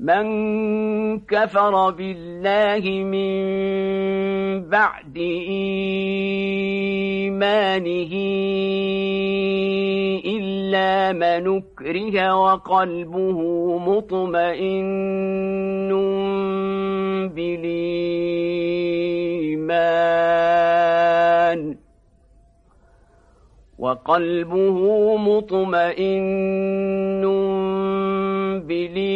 من كفر بالله من بعد إيمانه إلا من أكره وقلبه مطمئن بالإيمان وقلبه مطمئن بالإيمان